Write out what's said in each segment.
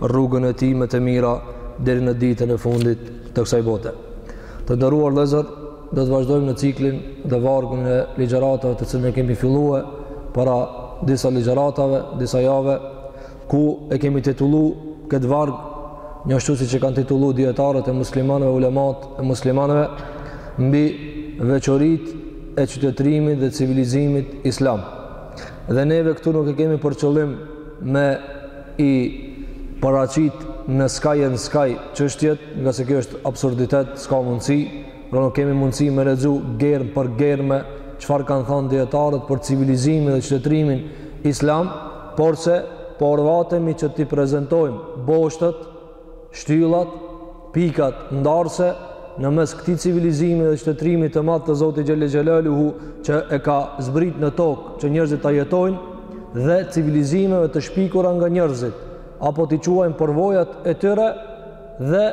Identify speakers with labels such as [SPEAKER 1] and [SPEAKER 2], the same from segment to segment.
[SPEAKER 1] rrugën e tij më të mira deri në ditën e fundit të kësaj bote. Të nderuar vëllezër, do të vazhdojmë në ciklin dhe vargun e ligjëratave të cilën e kemi filluar para disa ligjëratave, disa javëve, ku e kemi titulluar këtë varg njashtu siç e kanë titulluar dietarët e muslimanëve, ulematë e muslimanëve mbi veçoritë e qytetërimit dhe civilizimit islam. Dhe neve këtu nuk e kemi për qëllim me i paraqit në skaj e në skaj çështjet, ngase kjo është absurditet, s'ka mundësi, pra nuk kemi mundësi me lexu germë për germe, çfarë kanë thënë dijetarët për civilizimin dhe qytetërimin islam, porse po orvatemi që t'i prezentojmë boshtet, shtyllat, pikat ndarëse në mes këtij civilizimi dhe qytetërimit të madh të Zotit xhel-le xhelaluhu që e ka zbrit në tokë që njerëzit ta jetojnë dhe civilizimeve të shpikura nga njerëzit apo t'i quajmë përvojat e tyre dhe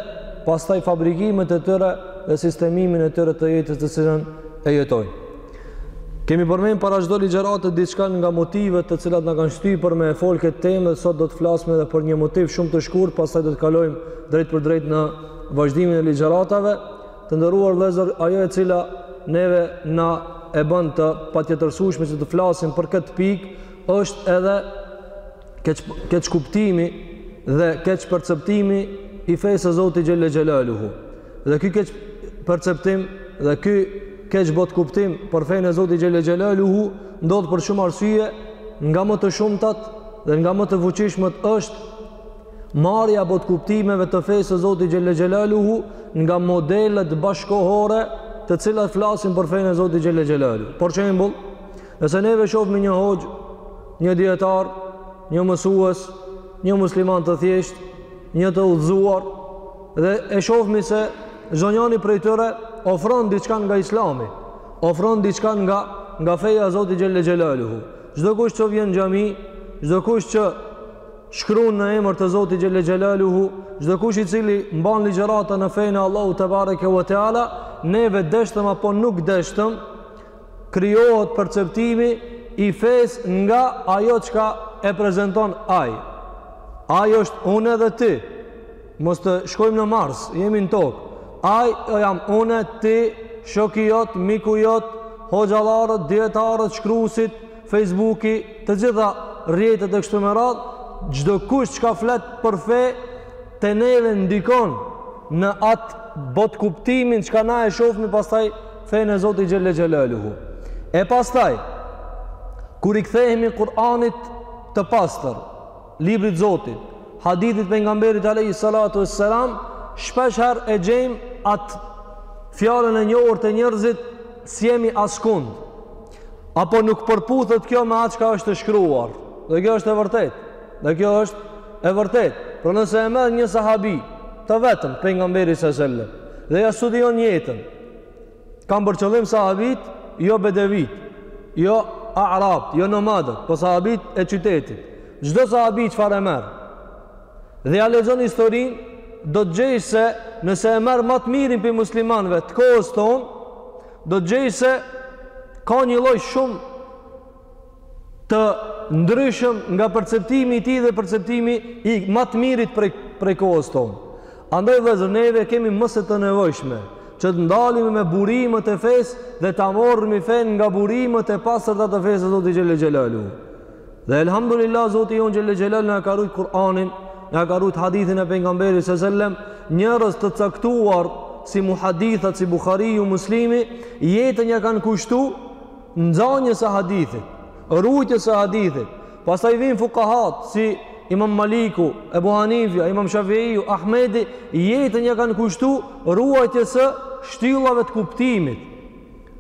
[SPEAKER 1] pastaj fabrikimet e tyre dhe sistemimin e tyre të jetës të cilën e jetojnë. Kemi përmend para çdo ligjërate diçka nga motivet të cilat na kanë shty për me e fol këtë temë dhe sot do të flasim edhe për një motiv shumë të shkurt, pastaj do të kalojmë drejtpërdrejt në vazhdimin e ligjëratave. Të nderuar vëllezër, ajo e cila neve na e bën të patjetërsueshme që të flasim për këtë pikë është edhe keqkuptimi dhe keqperceptimi i fesë së Zotit xhel-le xhelaluhu. Dhe ky keqperceptim dhe ky keq botëkuptim për fenë e Zotit xhel-le xhelaluhu ndodh për shumë arsye nga më të shumtat dhe nga më të fuqishmet është marrja e botëkuptimeve të fesë së Zotit xhel-le xhelaluhu nga modelet bashkëkohore të cilat flasin për fenë e Zotit xhel-le xhelaluhu. Për shembull, nëse neve shofmi një hoxhë, një dijetar, një mësues, një musliman të thjeshtë, një të udhëzuar dhe e shofmi se çdonjani prej tyre ofron diçka nga Islami, ofron diçka nga nga feja e Zotit xhelle xhelaluhu. Çdokush që vjen në xhami, çdokush që shkruan në emër të Zotit xhelle xhelaluhu, çdokush i cili mban ligjërata në fenë e Allahut tebareke ve teala, neve deshtëm apo nuk deshtëm, krijohet perceptimi i fesë nga ajo çka e prezanton ai. Ai është unë edhe ti. Mos të shkojmë në Mars, jemi në tokë. Ai jam unë, ti, shoku jot, miku jot, hoxhallarët, dijetarët, shkruesit, Facebooki, të gjitha rrjetet e kështu me radhë, çdo kush çka flet për fe te neve ndikon në atë botëkuptimin çka na e shohmi pastaj fenë e Zotit xhelle xhelaluhu. E pastaj kur i kthehemi Kur'anit të pastër, librit Zotit, hadithit pejgamberit alejhi salatu ues selam, shpesh herë e gjejmë atë fjalën e njohur te njerëzit s'e gjejmë askund. Apo nuk përputhet kjo me atë çka është e shkruar. Dhe kjo është e vërtet. Dhe kjo është e vërtet. Pra nëse e merr një sahabi të vetëm prej pejgamberit selem. Dhe ia studion jetën. Kam për qëllim sahabët, jo bedevitë, jo arabët, jo nomadët, po sahabët e qytetit. Çdo sahabi çfarë e merr. Dhe ia lexon historinë, do të gjesh se nëse e merr ma të mirin prej muslimanëve të kohës tonë, do të gjejë se ka një lloj shumë të ndryshëm nga perceptimi i tij dhe perceptimi i ma të mirit prej prej kohës tonë. Andaj vëllezër neve kemi më se të nevojshme që të ndalemi me burimet e fesë dhe ta marrim fenë nga burimet e pastërta të fesë së Zotit xhelle xhelaluhu Dhe elhamdulillah Zoti jonë xhelle xhelal na e ka rujt Kur'anin, na e ka rujt hadithin e pejgamberit se sellem, njerëz të caktuar si muhadithat, si Buhariu, Muslimi, jetën ia kanë kushtu nxanies së hadithit, rujtjes së hadithit. Pastaj vijnë fukahat si Imam Maliku, Ebu Hanifja, Imam Shafiu, Ahmedi, jetën ia kanë kushtu ruajtjes së shtyllave të kuptimit.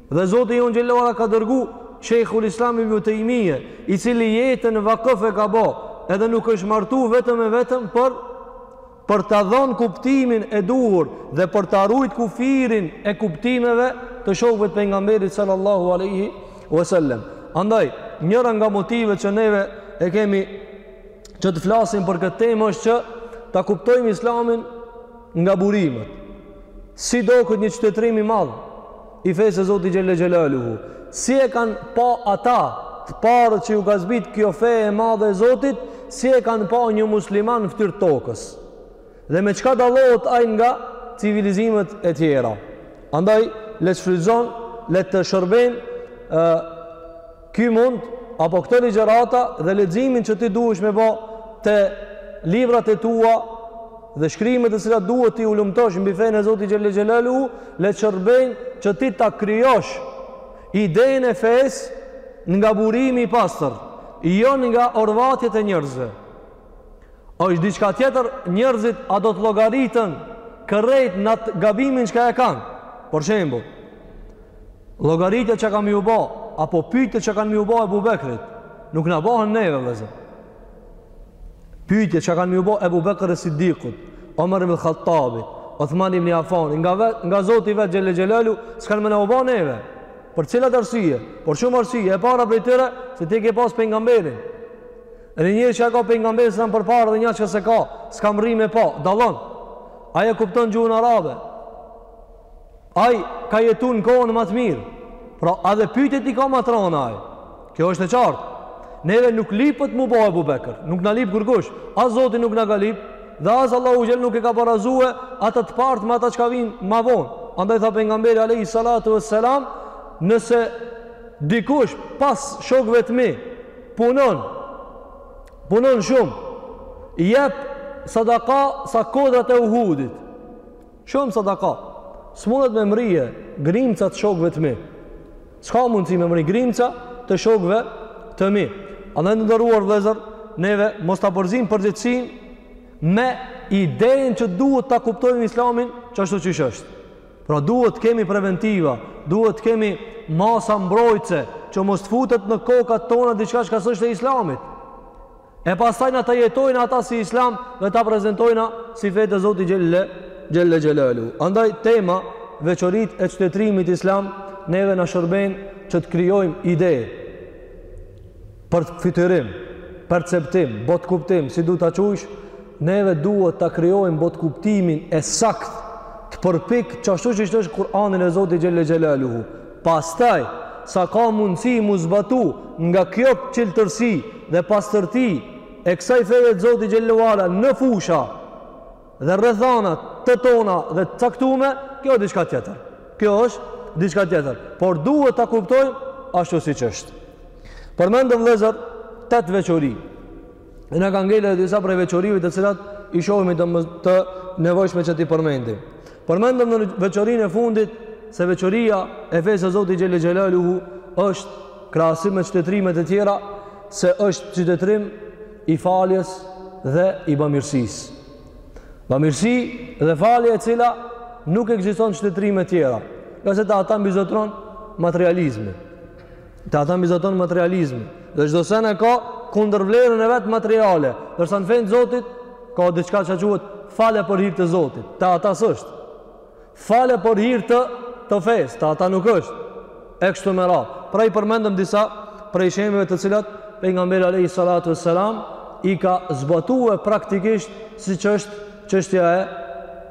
[SPEAKER 1] Dhe Zoti jonë xhelle ue ala ka dërgu Shejhul Islam Ibnu Tejmije, i cili jetën në vakëf e ka bo, edhe nuk është martu vetëm e vetëm për, për ta dhanë kuptimin e duhur dhe për ta rujt kufirin e kuptimeve të shokëve të pejgamberit sallallahu alejhi ue sellem. Andaj, njëra nga motivet që neve e kemi që të flasim për këtë temë është që ta kuptojmë islamin nga burimet. Si doket një qytetërim i madh i fesë së Zotit xhelle xhelaluhu? Si e kanë pa ata të parët që ju ka zbrit kjo fe e madhe e Zotit? Si e kanë pa një musliman n'ftyrë tokës? Dhe me çka dallohet ai nga civilizimet e tjera? Andaj, le të shfrytëzon, le të shërbejnë, Ky mund apo këto ligjërata dhe leximin që ti duhesh me bo te librat e tua dhe shkrimet të cilat duhet t'i hulumtosh mbi fenë e Zotit xhelle xhelaluhu le të shërbejnë që ti ta krijosh idenë e fesë nga burimi i pastër, jo nga orvatjet e njerëzve. O është diçka tjetër, njerëzit a do të llogariten krejt në atë gabimin çka e kanë. Për shembull, Llogaritë që kanë m'u bë, apo pyetjet që kanë m'u bë Ebu Bekrit, nuk na bëhen neve vëllezër. Pyetjet që kanë m'u bë Ebu Bekr Siddikut, Omar ibn Khattabit, Uthman ibn Affan, nga ve, nga Zoti vetë xhele xhelaluhu, s'kanë me na u bë neve. Për cilat arsye? Për shumë arsye. E para prej tyre se ti ke pas pejgamberin. Edhe një që ka pejgamberin përpara dhe një që s'e ka, s'ka mrri me pa, dallon. Ai e kupton gjuhën arabe. Ai ka jetuar në kohën ma të mirë. Pra, edhe pyetjet i ka ma t'rana ai. Kjo është e qartë. Neve nuk lypet m'u bo Ebu Bekër, nuk na lyp kurkush, as Zoti nuk na ka lyp, dhe as Allahu xhel nuk e ka barazue ata të partë me ata çka vijnë ma vonë. Andaj tha pejgamberi alejhi salatu ve selam, nëse dikush pas shokëve të mi punon, punon shumë, jep sadaka sa kodrat e Uhudit, Shumë sadaka. S'munet me mrri grimca të shokëve të mi. S'ka mundësi me mrri grimca të shokëve të mi. Andaj të nderuar vëllezër, neve mos ta përziejmë përgjegjësinë me idejen që duhet ta kuptojmë islamin qashtu qysh është. Pra duhet të kemi preventiva, duhet të kemi masa mbrojtëse që mos të futet në kokat tona diçka çka s'është e islamit. E pastaj na ta jetojna ata si islam dhe ta prezentojna si fe të Zotit xhele, xhele xhelaluhu. Andaj tema veçoritë e qytetërimit islam neve na shërben që të krijojmë ide, përfytyrim, perceptim, botëkuptim, si do ta qush, neve duhet ta krijojmë botëkuptimin e saktë të përpiktë qashtu qysh është Kur'anin e Zotit xhele xhelaluhu. Pastaj, sa ka mundësi m'u zbatu nga kjo çiltërsi dhe pastërti e kësaj feje të Zotit xhele ve ala në fusha dhe rrethana të tona dhe të caktume, kjo është diçka tjetër. Kjo është diçka tjetër, por duhet ta kuptojmë ashtu siç është. Përmendëm vëllezër tetë veçori. Dhe na kanë ngel edhe disa prej veçorive të cilat i shohim të nevojshme që t'i përmendim. Përmendëm në veçorinë e fundit se veçoria e fesë së Zotit xhele xhelaluhu është krahasim me qytetërimet e tjera se është qytetërim i faljes dhe i bamirësisë. Bamirësi dhe falje e cila nuk ekziston n'qytetërimet tjera. Ngase te ata mbizotëron materializmi. Te ata mbizotëron materializmi. Dhe çdo send e ka kundërvlerën e vet materiale. Ndërsa në fenë e Zotit ka diçka që quhet falje për hir të Zotit. Te ata s'është. Falje për hir të të fesë, te ata nuk është. E kështu me radhë. Pra i përmendëm disa prej shembujve të cilat pejgamberi alejhi salatu ve selam i ka zbatue praktikisht siç është çështja e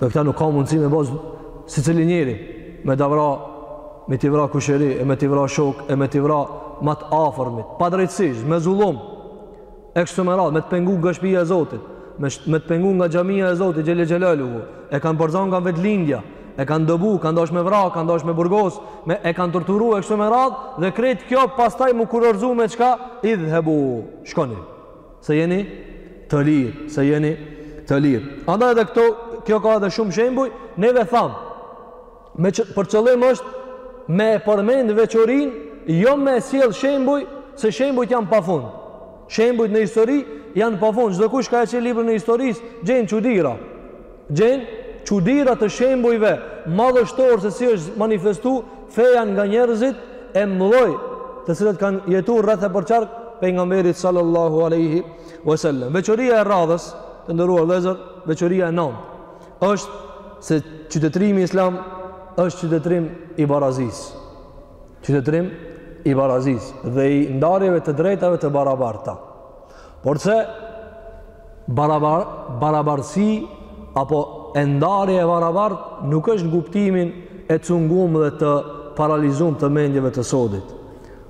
[SPEAKER 1] Dhe këta nuk ka mundësi me ba secili njeri, me ta vra, me t'i vra kusheri, e me t'i vra shokë, e me t'i vra ma t'afërmit, padrejtësisht, me zullum, e kështu me radhë, me të pengu nga shpija e Zotit, me, me të pengu nga xhamija e Zotit, xhele xhelaluhu, e kanë përzan nga vendlindja, e kanë dëbu, kanë dash me vra, kanë dash me burgos, me, e kanë torturu, e kështu me radhë, dhe krejt kjo, pastaj m'u kurorzu me çka, idhhebu, shkoni. Se jeni të lirë, se jeni të lirë. Andaj edhe këto, kjo ka edhe shumë shembuj, neve thamë, me që, për qëllim është me e përmend veçorinë, jo me e sjell shembuj, se shembujt janë pa fund. Shembujt në histori janë pa fund. Çdokush kah e çel librin e historisë, gjen çudira. Gjen çudira të shembujve madhështorë se si është manifestu feja nga njerëzit e mëdhoj të cilët kanë jetu rreth e përqark pejgamberit sallallahu alaihi wasallam. Veçoria e radhës, të nderuar vëllezër, veçoria e nëntë është se qytetërimi islam është qytetërim i barazisë. Qytetërim i barazisë dhe i ndarjeve të drejtave të barabarta. Porse, barabar, barabarësi apo ndarje e barabartë nuk është në kuptimin e cungum dhe të paralizum të mendjeve të sodit,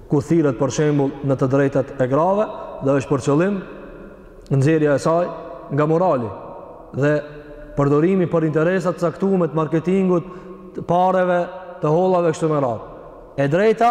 [SPEAKER 1] ku thirret për shembull në të drejtat e grave dhe është për qëllim nxjerrja e saj nga morali dhe përdorimi për interesa të caktume të marketingut, të pareve, të hollave e kështu me radhë. E drejta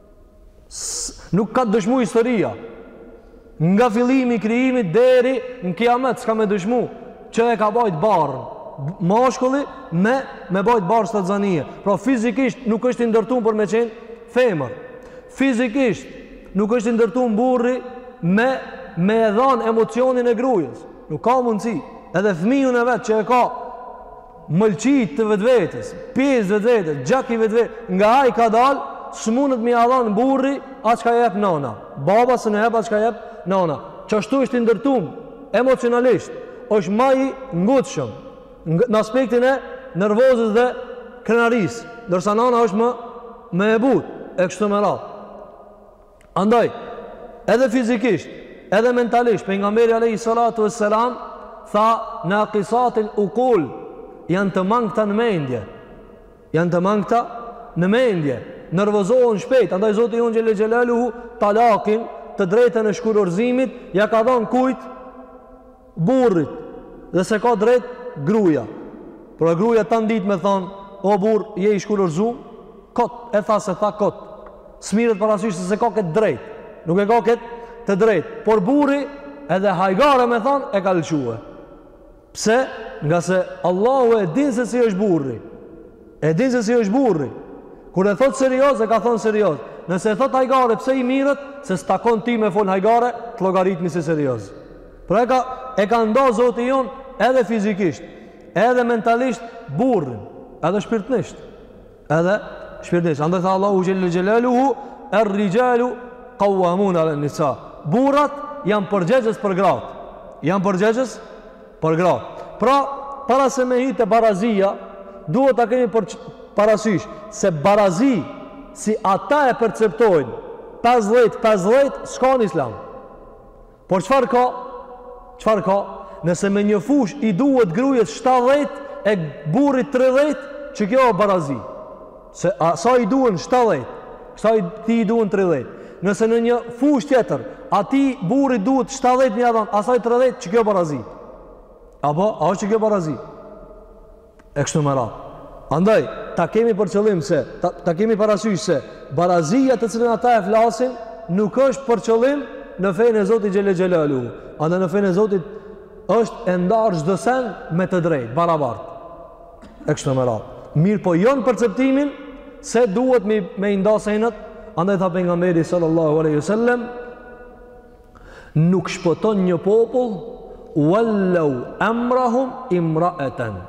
[SPEAKER 1] nuk ka dëshmu historia nga fillimi i krijimit deri në kiamet s'ka me dëshmu që e ka bajt barrë mashkulli me, me bajt barrë shtatzanie pra fizikisht nuk është i ndërtum për me qenë femër fizikisht nuk është i ndërtum burri me, me e dhan emocionin e grujës nuk ka mundësi edhe fmijun e vet që e ka mëlçi të vetvetes, pjesë të vetvetes, gjak i vetvetes, nga ai ka dalë, s'mundet me ia dhan burri atë çka jep nana. Baba s'un e jep atë çka jep nana. Qashtu është i ndërtum emocionalisht, është ma i ngutshëm në aspektin e nervozës dhe krenarisë, ndërsa nana është më më e butë e kështu me radhë. Andaj, edhe fizikisht, edhe mentalisht, pejgamberi Alejhi Salatu ue Selam, tha nakisatul ukul, janë të mangëta në mendje, janë të mangëta në mendje, nervozohen shpejt, andaj Zoti jonë xhele xhelaluhu, talakin të drejtën e shkurorzimit, ia ka dhonë kujt, burrit dhe s'e ka drejt gruja pra gruja t'a nit me than o burr je i shkurorëzum kot e tha s'e tha kot s'mirret parasysh se s'e ka këtë drejt nuk e ka këtë të drejt por burri edhe hajgare me than e ka lëshue pse nga se Allahu e din se si është burri e din se si është burri kur e thot serioz e ka thon serioz nëse e thot hajgare pse i mirret se s'takon ti me fol hajgare të llogaritmi si serioz Pra e ka, e ka nda zoti jonë edhe fizikisht, edhe mentalisht burrin, edhe shpirtnisht, edhe shpirtnisht. Andaj tha Allahu xhel-le xhelaluhu, er rixhalu kawamune ala nisa. Burrat janë përgjegjës për gratë. Janë përgjegjës për gratë. Pra, para se me hi te barazia, duhet ta kemi parasysh, se barazi, si ata e perceptojnë, 50-50, s'ka në islam. Por çfarë ka? Çfarë ka? Nëse me një fush i duhet grujes 70 e burrit 30, qe kjo është barazi. Se asaj i duhen 70, sa atij i duhen 30. Nëse në një fush tjetër, atij burrit duhet 70 m'ia dhan, asaj 30, qe kjo barazi. Apo, a është qe kjo barazi? e kështu me radhë. Andaj, ta kemi për qëllim se, ta, ta kemi parasysh se, barazia të cilën ata e flasin, nuk është për qëllim në fejnë e Zotit xhel-le xhelaluhu. Andaj në fejnë e Zotit është e ndarë çdo sen me të drejtë, barabartë. E kështu me radhë. Mirëpo jo në perceptimin se duhet me, me i nda senet, andaj tha pejgamberi sallallahu aleyhi sallem, nuk shpëton një popull wallau amrahum imra'atan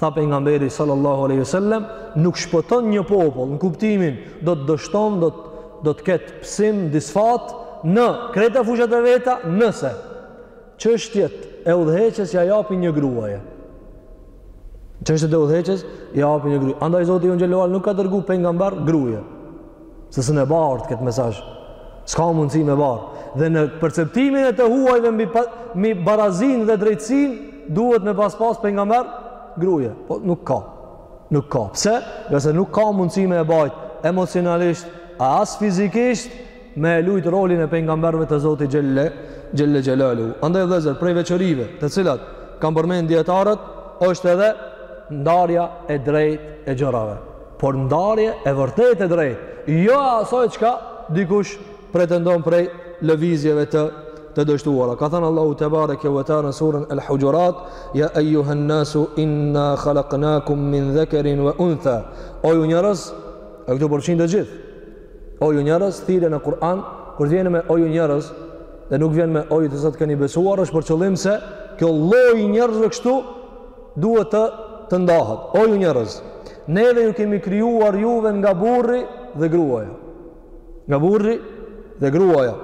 [SPEAKER 1] tha pejgamberi sallallahu alaihi wasallam nuk shpëton një popull në kuptimin do të dështon do të do të ketë psim disfat në krejt fushat e veta nëse çështjet e udhëheqjes ja japin një gruaje çështjet e udhëheqjes ja japin një gruaje andaj zoti jonë xhel-le xhelaluhu nuk ka dërgu pejgamber gruaje Se s'un e bart këtë mesazh. S'ka mundësi me e bartë. Dhe në perceptimin e të huajve mbi, mbi barazin dhe drejtsin, duhet me pas pas pejgamber gruje. Po nuk ka. Nuk ka. Pse? Nga se nuk ka mundësi me e bajtë emocionalisht, as fizikisht, me e lujtë rolin e pejgamberëve të zotit xhel-le, xhel-le xhelaluhu. Andaj vllezër, prej veçorive, të cilat kan përmen dijetarët, është edhe ndarja e drejt e gjërave. por ndarje e vërtetë e drejtë, jo e asaj çka dikush pretendon prej lëvizjeve të dështuara. Ka thënë Allahu te bareke ve teala në surën Al-Hujurat, "Ya ayyuhan nasu inna khalaqnakum min dhakarin wa untha." O ju njerëz, e këtu përfshin të gjithë. O ju njerëz, thirrje në Kur'an, kur vjen me o ju njerëz, dhe nuk vjen me o ju të cilët keni besuar, është për qëllim se kjo lloj njerëzve kështu Duhet të ndahet. O ju njerëz, neve ju kemi krijuar juve nga burri dhe gruaja. Nga burri dhe gruaja.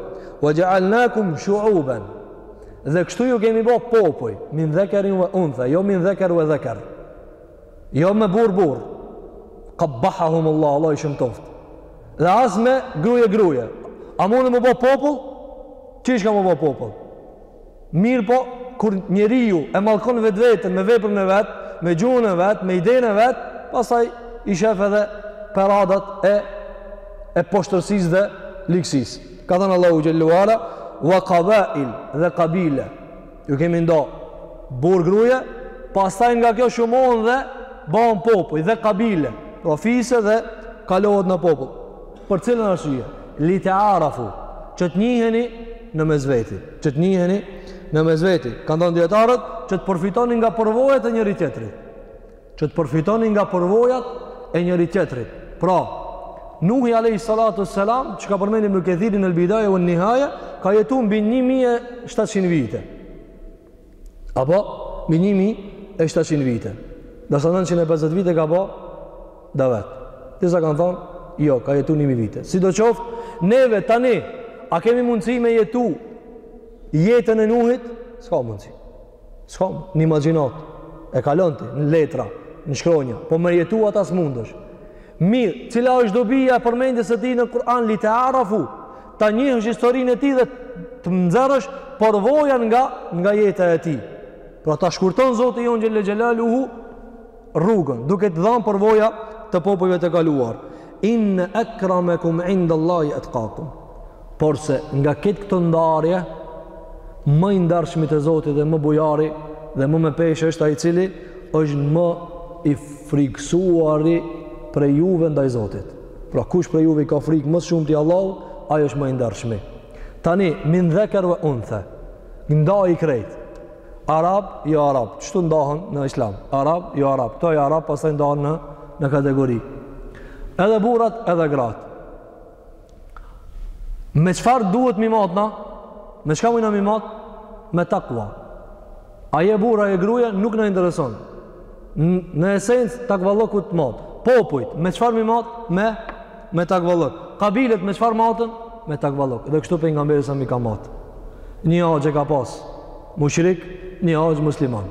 [SPEAKER 1] Wa ja'alnakum shu'uban. Dhe kështu ju kemi bë popuj, min dhakarin wa untha, jo min dhakar wa dhakar. Jo me burr burr. Qabbahahum Allah, Allahu i shëmtoftë. Dhe as me gruje gruje. A mundet m'u bo popull? Qysh ka m'u bo popull? Mirëpo, kur njeriu e mallkon vetveten me veprën e vet, me gjuhën e vet, me idenë e vet, pastaj i shef edhe paradat e poshtërsisë dhe ligësisë. Ka thënë Allahu xhel-le ve ala, "Wa qabail" dhe qabile. Ju kemi ndo burr gruje, pastaj nga kjo shumon dhe bëhen popull dhe qabile, pra fise dhe kalohet në popull. Për cilën arsye? Li te arafu, që të njiheni në mes veti. Që të njiheni në mes veti. Kanë thënë dijetarët, që të përfitoni nga përvojat e njëri-tjetrit. Që të përfitoni nga përvojat e njëri-tjetrit. Pra, Nuhi alejhi salatu ves selam, që ka përmend Ibnu Kethiri n'El-Bidaje uen-Nihaje, ka jetu mbi 1700 vite. Apo, mbi njimi e shtatqind vite. Disa nëntëqind e pesëdhjetë vite ka bo davet. Disa kanë thënë, jo, ka jetu njimi vite. Sido qoftë, neve tani, a kemi mundësi me jetu jetën e Nuhit? S'ka mundësi. S'ka mundësi. N'imagjinatë e kalon ti, në letra, në shkronja. Po me jetu ata s'mundesh. Mirë, cila është dobia e përmendjes së tij në Kur'an, li te arafu, ta njohësh historinë e tij dhe të nxjerrësh përvoja nga nga jeta e tij. Pra ta shkurton Zoti jonë Xhel-le Xhelaluhu rrugën, duke të dhënë përvoja të popujve të kaluar. Inna akramakum indallahi atqakum. Porse nga këtë këto ndarje më i ndershmi te Zoti dhe më bujari dhe më me peshë është ai i cili është më i frikësuari prej juve ndaj Zotit. Pra kush prej juve i ka frikë më së shumti Allahut, ai është më i ndershmi. Tani, min dheker vë unthe, ndaji krejt. Arab, jo Arab, qështu ndahen në Islam? Arab, jo Arab, këto jo Arab, pastaj ndahen në, në kategori. Edhe burrat, edhe gratë. Me çfarë duhet me i mat na? Me çka mujna me i mat? Me takua. A je burrë, a je gruja, nuk na intereson. Në esencë, takvallëku të mat. Popujt, me çfarë mi mat? Me, me takvallëk. Kabilet, me çfarë maten? Me takvallëk. Dhe kështu pejgamberi s'na i ka mat. Një axhë e ka pasë mushrik, një axhë musliman.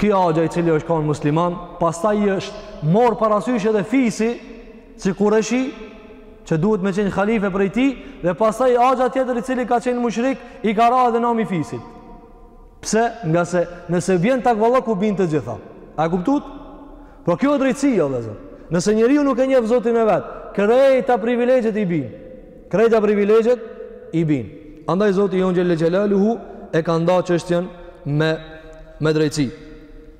[SPEAKER 1] Ky axha i cili është kanë musliman, pastaj i është morë parasysh edhe fisi, si kurejshi, që duhet me qenë khalife prej tij, dhe pastaj axha tjetër i cili ka qenë mushrik, i ka ra edhe nami fisit. Pse? Ngase nëse vjen takvallëku bin të gjitha. A e kuptuat? Po kjo është drejtësi, o vëllazër. Nëse njeriu nuk e njeh Zotin e vet, krejta privilegjet i bin. Krejta privilegjet i bin. Andaj Zoti jonë xhele xhelaluhu e ka nda çështjen me me drejtësi.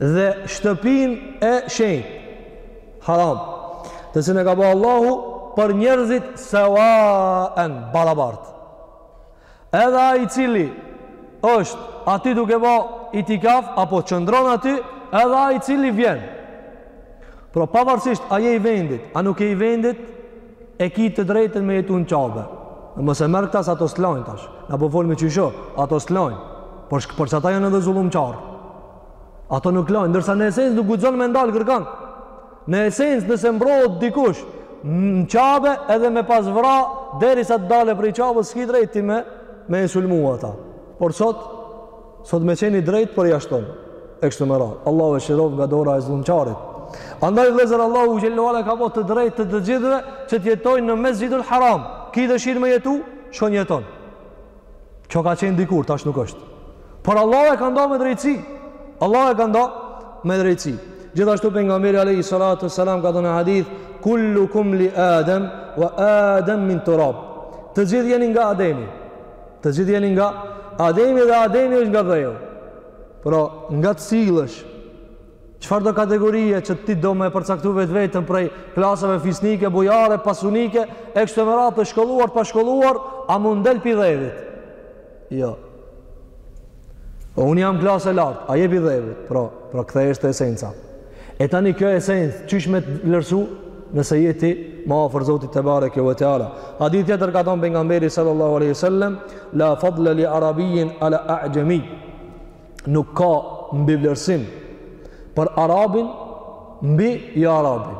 [SPEAKER 1] dhe shtëpinë e shenjtë haram të cilën e ka bë Allahu për njerëzit sawaen barabartë edhe ai i cili është aty duke bë itikaf apo qëndron aty edhe ai i cili vjen pra pavarësisht a je i vendit a nuk je i vendit e ki të drejtën me jetu në Qabe dhe mos e merr këta se ata s'lajnë tash na po folë me qysh ato s'lajnë por, por që ata janë edhe zullumqarë ato nuk lajnë ndërsa në esencë nuk guxon me ndalë kërkan në esencë nëse mbrohet dikush në Qabe edhe me pas vra derisa të dale prej Qabes s'ki drejt me me e sulmu ata por sot Sot me qenë i drejtë përjashton. E kështu me radhë. Allahu e shiroftë nga dora e zullumqarit. Andaj vëllezër Allahu xhelle ue ala ka bo të drejtë të të gjithve që të jetojnë në Mesxhidul Haram. Ki dëshirë me jetu, shkon jeton. Kjo ka qenë dikur, tash nuk është. Por Allah e ka nda me drejtësi. Allah e ka nda me drejtësi. Gjithashtu pejgamberi alejhi salatu ue selam ka thënë hadith, kullukum li adem, wa adem min turab. Të gjithë jeni nga Ademi. Të gjithë jeni nga Ademi dhe Ademi është nga dheu. Pra, ngado të sillesh, çfarëdo kategorie që ti do me përcaktu vetveten prej klasave fisnike, bujare, pasunike, e kështu me radhë të shkolluar, pashkolluar, a mund del prej dheut? Jo. Po unë jam klasë e lartë, a je prej dheut, pra, pra kthe, është esenca. E tani kjo esencë, qysh me t'vlerësu, nëse je ti ma afër Zotit tebareke ve teala. Hadith tjetër ka thonë pejgamberi sallallahu aleyhi sallem, la fadle li arabijin ala a'gjemi, nuk ka mbivlerësim për arabin mbi joarabin.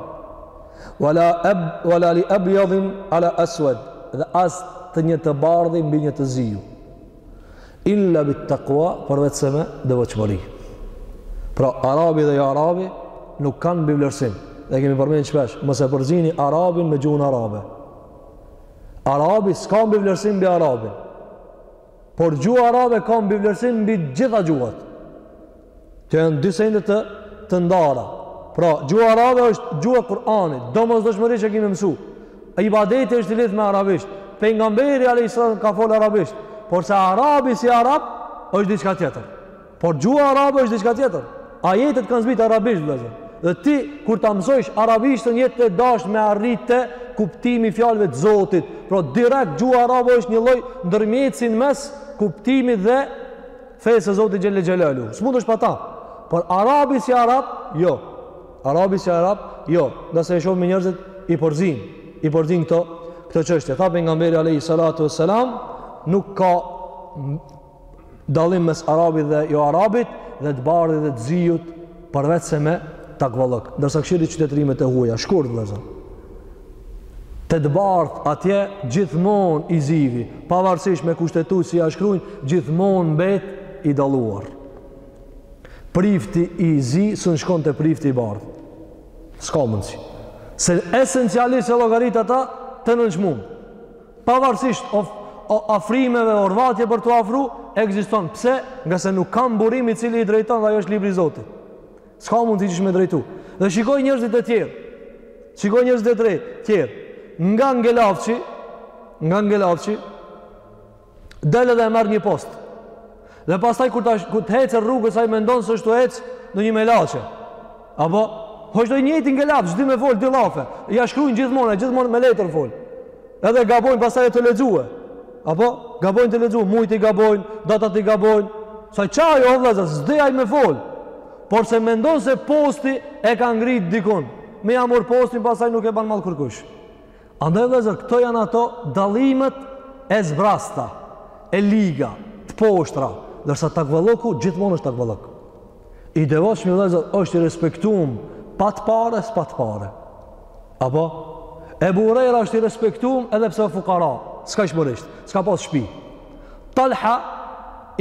[SPEAKER 1] Vala, eb, vala li ebjadhin ala aswed, dhe as të një të bardhi mbi një të ziju. Illa bit takua përveçse me devotshmëri. Pra, arabi dhe jo arabi nuk kanë mbivlerësim. Dhe kemi përmend shpesh, mos e përzini arabin me gjuhën arabe. Arabi s'ka mbivlerësim mbi arabin. Por gjuha arabe ka mbivlerësim mbi gjitha gjuhët. Këto janë dy sende të ndara. Pra, gjuha arabe është gjuha e Kur'anit, domosdoshmëri që ki me mësu. Ibadeti është i lidhur me arabisht. Pejgamberi alayhis salam ka fol arabisht, por se arabi si arab është diçka tjetër. Por gjuha arabe është diçka tjetër. Ajetet kanë zbritur arabisht vëllezër. Dhe ti kur ta mësojsh arabishtën je tu dasht me arritë te kuptimi i fjalëve të Zotit. Pra direkt gjuha arabe është një lloj ndërmjetësi në mes kuptimit dhe fesë së Zotit xhelle xhelaluhu. S'mundesh pa ta. Por arabi si arab, jo. Arabi si arab, jo. Ngase e shoh me njerëzit i përzin, i përzin këto këto çështje. Tha pejgamberi alayhi salatu wassalam, nuk ka dallim mes arabit dhe jo arabit dhe të bardhit dhe të ziut përveç se me takvallëk. Ndërsa kshyri qytetërimet e huaja, shkurt vëllazër. Te të bardhët atje gjithmonë i ziu, pavarësisht me kushtetutë si ia shkrujnë, gjithmonë mbet i dalluar. Prifti i zi s'mun shkon te prifti i bardhë. S'ka mundësi. Se esencialisht e llogarit ata të nënçmuar. Pavarësisht of, o, afrimeve, orvatje për t'u afru, ekziston. Pse? Ngase nuk kanë burim i cili i drejton dhe ajo është libri i Zotit. S'ka mundësi hiç me drejtu. Dhe shikoj njërzit e tjerë. Shikoji njërzit e tre, tjerë. Nga ngelaçi, nga ngelaçi, del edhe e merr një post. Dhe pastaj, kur të hecë rrugës, ai mendon se është tu hec ndonjë melaqe. Apo, po është po i njëjti ngelaç, s'di me fol dy llafe. Ia shkrujnë gjithmonë, e gjithmonë me letër fol. Edhe gabojnë pastaj edhe tu lexu. Apo, gabojnë tu lexu, mujt i gabojnë, datat i gabojnë. Se hiç ai, o vllezër, s'di ai me fol. Por se mendon se posti e ka ngritë dikund. Me ia marr postin, pastaj nuk e ban mall kërkush. Andaj, vllezër, këto janë ato dallimet e zbrasta, të liga, të poshtra. Ndërsa takvalloku, gjithmonë është takvallok. I devotshmi vëllezër është i respektum pat pare, s'pat pare. Apo Ebu Hurejra është i respektum edhe pse është fukara, s'ka shmërisht, s'ka pas shtëpi. Talha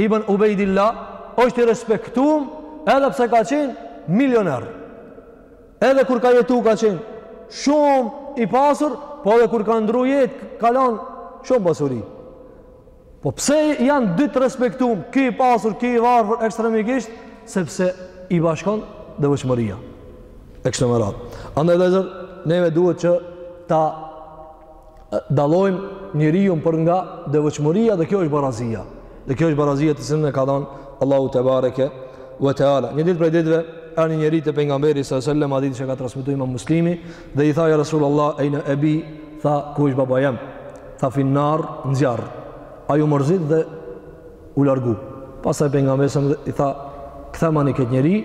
[SPEAKER 1] ibn Ubejdillah është i respektum edhe pse ka qenë milioner. Edhe kur ka jetu ka qenë shumë i pasur, po edhe kur ka ndru jetë, ka lanë shumë pasuri. Po pse janë dytë të respektuar, ky i pasur, ky i varfër ekstremikisht, sepse i bashkon devotshmëria. Ekstremat. Andaj vllezër, neve duhet që ta dallojmë njeriun për nga devotshmëria dhe kjo është barazia. Dhe kjo është barazia të cilën e ka dhënë Allahu te bareke ve teala. Një ditë prej ditëve erdh një njeri te pejgamberi sallallahu alajhi wasallam hadith që ka transmetuar Imam Muslimi dhe i tha ja Rasulullah ejna abi tha ku është baba jem tha fin nar n'zjarr ai u mërzit dhe u largu pastaj pejgamberi sa i tha kthemani këtë njeri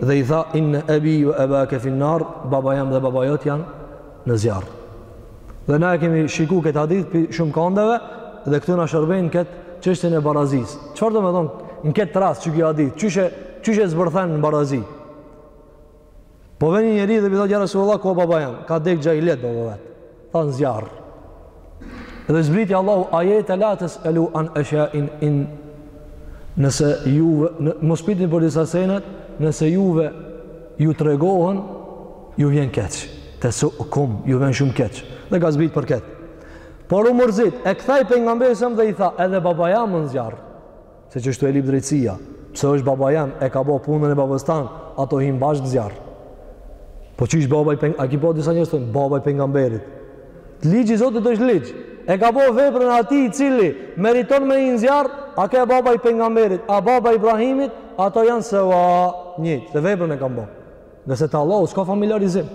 [SPEAKER 1] dhe i tha inne ebi we ebake fin nar baba jem dhe baba jot janë në zjarr dhe na e kemi shikuar këtë hadith prej shumë kandeve dhe këtu na shërben në këtë çështjen e barazis çfarë domethonë në këtë rast qiky hadith qysh e qysh e zbërthen në barazi Po vjen një njeri dhe i thotë ja Resulullah ku baba jem, ka dek xhahiliet baba vet. Tha në zjarr. Dhe zbriti Allahu ajetin la tes'elu an eshjae in nëse juve në, mos pitni për disa sene, nëse juve ju tregohen ju vjen keq. Te su kum, ju vjen shumë keq. Dhe ka zbrit për ketë. Por u mërzit, e kthej pejgamberi sa dhe i tha, edhe baba jem në zjarr. Se qështu e lyp drejtësia, pse edhe baba jem, e ka bo punën e babës tand, ata hinë bashkë në zjarr. Po qysh baba i pejg, a ki po disa njerëz thonë baba i pejgamberit. Ligji i Zotit është ligj, e ka bo veprën atij i cili meriton me hi në zjarr, a ke baba i pejgamberit, a baba i Ibrahimit, ata janë se vepra e njëjtë, dhe veprën e kan bo. Ngase te Allahu s'ka familjarizëm.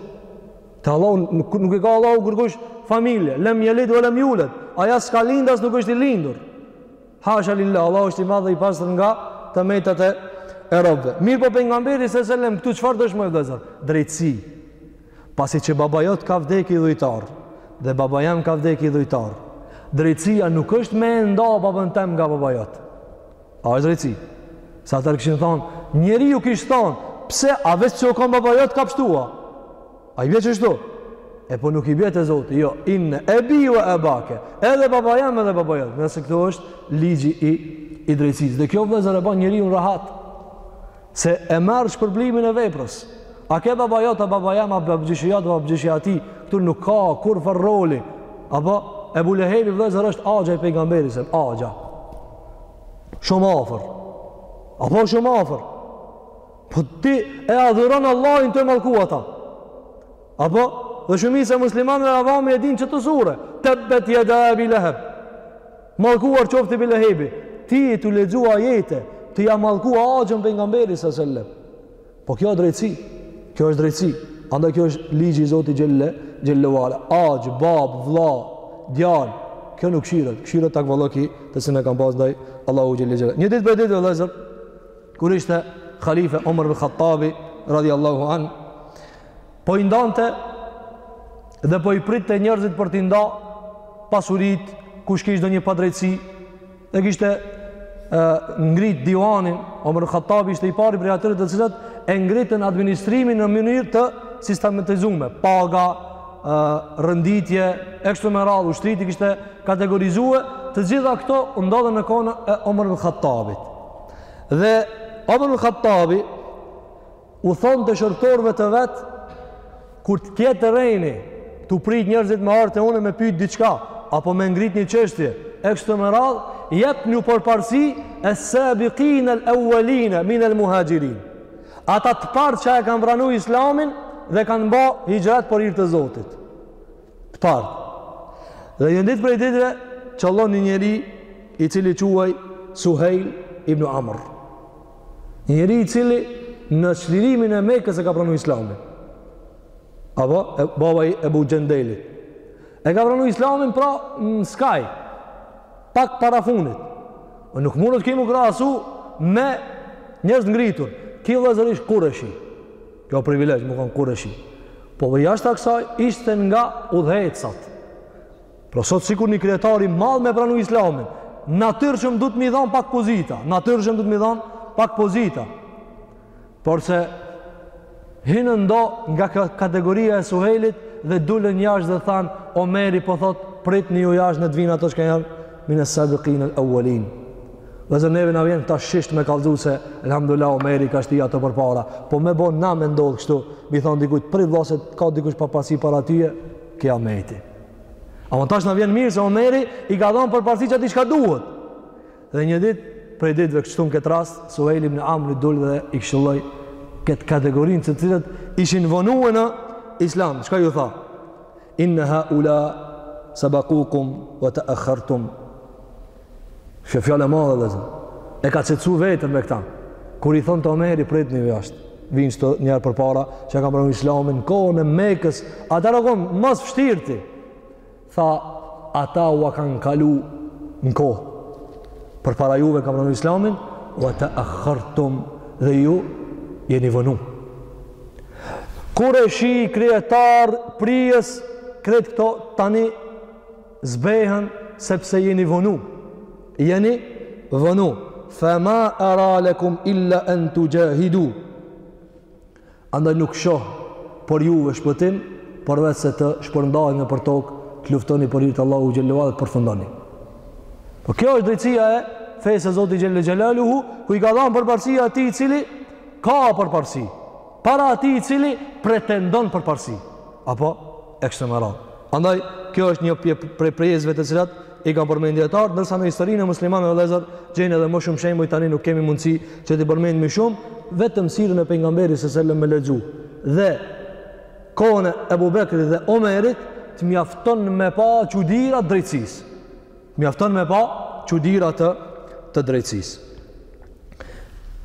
[SPEAKER 1] Te Allahu nuk, nuk e ka Allahu kërkush familje, lem jelid ve lem juled, ai as s'ka lind as nuk është i lindur. Hasha lillah, Allahu është i madh dhe i pastër nga të metat e e robëve. Mirpo pejgamberi sallallahu alajhi wasallam këtu çfarë dëshmoi vëllazër? Drejtësi. Pasi që baba jot ka vdekë idhujtar dhe baba jem ka vdekë idhujtar. Drejtësia nuk është me nda babën tem nga baba jot. A është drejtësi? Se ata kishin thon, njeriu kish thon, pse a veç që u kon baba jot ka pshtua? A i bje qështu? E po nuk i bje te Zoti, jo, inne ebi we ebake, edhe baba jem edhe baba jot, ngase këtu është ligji i, i drejtsis. Dhe kjo vllezër e ban njeriun rahat, se e merr shpërblimin e veprës. A ke baba jot, a baba jem, a babgjyshi jot, a babgjyshi i atij, këtu nuk ka kurrfar roli. A po, Ebu Lehebi vllezër është axha i pejgamberi, se axha. Shumë afër. A po shumë afër. Po ti e adhuron Allahin tu i mallku ata. Apo? Dhe shumica e muslimanëve avami e din qët sure. Tebbet jeda Ebi Leheb. Mallkuar qoftë Ebi Lehebi. Ti je tu lexu ajete, tu ja mallku axhën Pejgamberit sa selam. Po kjo është drejtësi. Kjo është drejtësi. Andaj kjo është ligji i Zotit xhelle ve ala. Axh, bab, vlla, djalë, kjo nuk kshyret. Kshyret takvallëki, te si e kanë pas ndaj Allahut xhelle xhelle. Një ditë prej ditve vëllazër, Kur ishte halife Omer bin Hattabi, radijallahu anh, po i ndante dhe po i pritte njerëzit për t'i nda pasuritë, kush kishte ndonjë padrejtësi, dhe kishte e, ngrit divanin, Omer bin Hattabi ishte i pari prej atyre të cilët, e ngritën administrimin në mënyrë të sistematizume, paga, renditje, e kështu me radhë, ushtritë i kishte kategorizue, të gjitha këto ndodhën në kohën e Omer bin Hattabit. Dhe Omer Hattabi u thonte shërbtorëve të vet, kur të jetë reni, tu prit njerëzit me ardh te unë me pyt diçka, apo me ngrit një çështje, e kështu me radhë, jepnu përparësi es-sabikin el-evvelin min el-muhaxhirin. Ata të parët që e kanë pranu islamin dhe kanë ba hixhret për hir të Zotit. Të parë. Dhe një ditë prej ditëve qëllon një njeri i cili quhej Suhejl ibn Amr. Një njeri i cili në çlirimin e Mekës e ka pranu Islamin. Apo, baba i Ebu Xhendelit. E ka pranu Islamin pra në skaj. Pak para fundit. Nuk mundet me u krahasu me njerëz ngritur. Ky vllezër ish kurejshi. Kjo privilegj, me kon kurejshi. Po jashta kësaj, ishte nga udhëheqësat. Pra sot sikur një kryetar i madh me pranu islamin, natyrshëm duhet me i dhanë pak pozita, natyrshëm duhet me i dhanë pak pozita. Por se hinën do nga kategoria e Suhejlit dhe dulën jashtë dhe thanë, Omeri po thotë, pritni ju jashtë, le t'vinë ata çka janë min es-sabikin el-evvelin. Vllezër neve na vjen tash shishëm me kallzu se elhamdulillah Omeri i ka shti ata përpara. Po me bo na me ndodh kështu, me i thon dikujt prit vlla se ka dikush përparësi para teje, kijameti. Ama tash na vjen mirë se Omeri i ka dhënë përparësi qati çka duhet. Dhe një ditë prej ditëve kështu në këtë rast Suhejl ibn Amri dul dhe i këshilloi këtë kategorinë të cilët ishin vonue në Islam. Çka ju tha? Inna haula sabaqukum wa ta'akhartum. Kjo fjalë e madhe vëllezër. E ka qetësu veten me këta. Kur i thonte Omeri pritni ju jashtë. Vijnë qeta një herë përpara që kanë pranu Islamin në kohën e Mekës, atëherë u kon më së vështirti. Tha ata ua kanë kalu në kohë. Përpara juve kanë pranu Islamin, wa ta'akhartum dhe ju jeni vonu. Kurejshi kryetar prijës krejt këto tani zbehen sepse jeni vonu. Jeni vonu. Fa ma ara lakum illa an tujahidu. Andaj nuk shoh për juve shpëtim përveç se të shpërndaheni nëpër tokë, të luftoni për hir të Allahut xhele ve ala të përfundoni. Po kjo është drejtësia e fesë së Zotit xhele xhelaluhu, ku i ka dhënë përparësi atij i cili Ka përparësi para atij i cili pretendon përparësi. Apo e kështu me radhë. Andaj kjo është një prej pjesëve të cilat i kanë përmendur dijetarët, ndërsa në historinë e muslimanëve vëllezër gjejnë edhe më shumë shembuj tani nuk kemi mundësi që t'i përmendim më shumë, vetëm sirën e pejgamberit sallallahu alajhi wasallam me lexu. Dhe kohën e Abu Bekrit dhe Omerit të mjafton me pa çudira të drejtësisë. Mjafton me pa çudira të drejtësisë.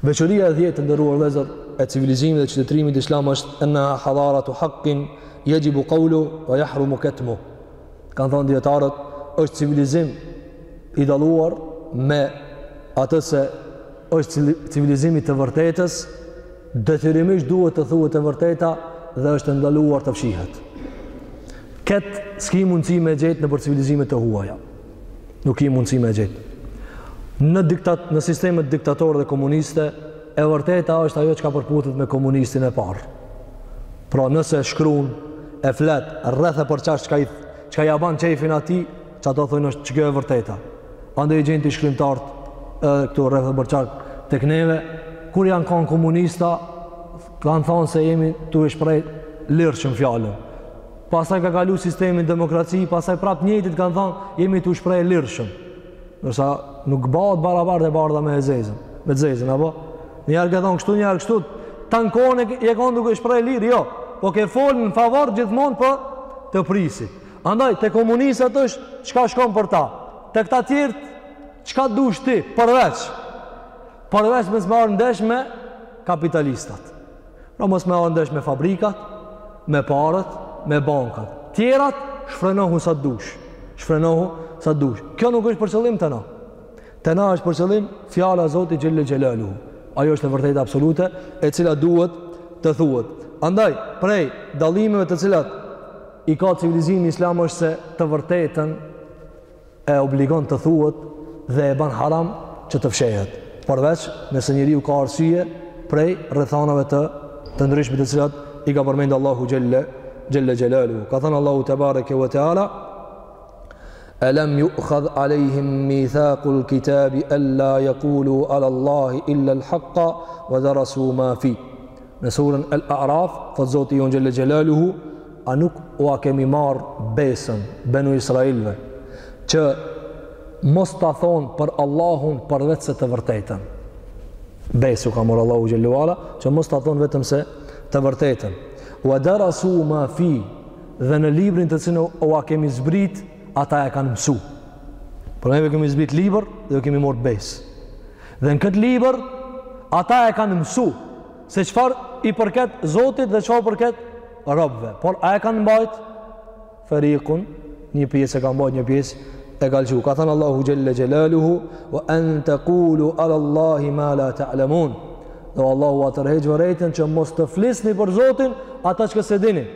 [SPEAKER 1] Veçoria e dhjetë të nderuar vëllezër e civilizimit dhe qytetërimit islam është ennaha hadaratu haqqin yajibu qawlu wa yahrumu katmu. Kan thon dijetarët është civilizim i dalluar me atë se është civilizim i të vërtetës Detyrimisht duhet të thuhet e vërteta dhe është e ndaluar të fshihet. Kët s'ki mundësi me gjet nëpër civilizime të huaja. Nuk ki mundësi me gjet. Në diktat në sistemet diktatore dhe komuniste, e vërteta është ajo çka përputhet me komunistin e parë. Pra nëse shkruan e flet rreth e përqark çka ia ban qejfin atij, Çka ata thojnë është qekjo e vërteta. Andaj i gjen ti shkrimtart edhe këtu rreth e përqark tek neve, kur janë kanë komunista, kanë thonë se jemi tu e shpreh lirshëm fjalën. Pastaj ka kalu sistemi në demokraci, pastaj prap njëjtit kanë thonë jemi tu shpreh lirshëm. Ndërsa nuk bëhet barabartë e bardha me e zezën, me të zezën apo një herë thonë kështu, një herë kështu, tan kohën je kanë duke shpreh lirë, jo. Po ke fol në favor gjithmonë po të prijësit. Andaj, te komunistat është, çka shkon për ta? Te këta tjerët, çka dush ti, përveç? Përveç mos me ra ndesh me kapitalistat. Pra mos me ra ndesh me fabrikat, me paret, me bankat. Tjerat, shfrenohu sa dush. Shfrenohu sa dush. Kjo nuk është për qëllim te na. Te na është për qëllim fjala e Zotit xhele xhelaluhu. Ajo është e vërteta absolute, e cila duhet të thuhet. Andaj, prej, dallimeve të cilat i ka civilizimi islam është se të vërtetën e obligon të thuhet dhe e ban haram që të fshehet. Përveç nëse njeriu ka arsye prej rrethanave të ndryshme të cilat i ka përmendur Allahu xhelle xhelaluhu. Ka thënë Allahu tebareke ve teala Alam yu'khadh alehim mithaqul kitabi alla yaqulu ala Allahi illa al-haqqa wa darasu ma fi. Në surën Al-A'raf, thotë Zoti jonë Xhelle Xhelaluhu, a nuk ua kemi marrë besën, benu Israilve, që mos të thonë për Allahun por veç se të vërtetën. Besë u ka marrë Allahu Xhelle ue ala, që mos të thonë vetëm se të vërtetën. Wa darasu ma fi dhe në librin të cilin ua kemi zbrit, ata e kanë mësu. Pra ne u kemi zbrit libër dhe u kemi marrë besë. Dhe në këtë libër, ata e kanë mësu se çfarë i përket Zotit dhe çfarë u përket robëve. Por a e kanë mbajt? Ferikun, një pjesë e kanë mbajt, një pjesë e kanë lëshu. Ka thënë Allahu Xhelle Xhelaluhu, ve en tekulu alallahi ma la ta'lemun. Dhe Allahu ua tërheq vërejtjen që mos të flisni për Zotin ata çka s'e dini.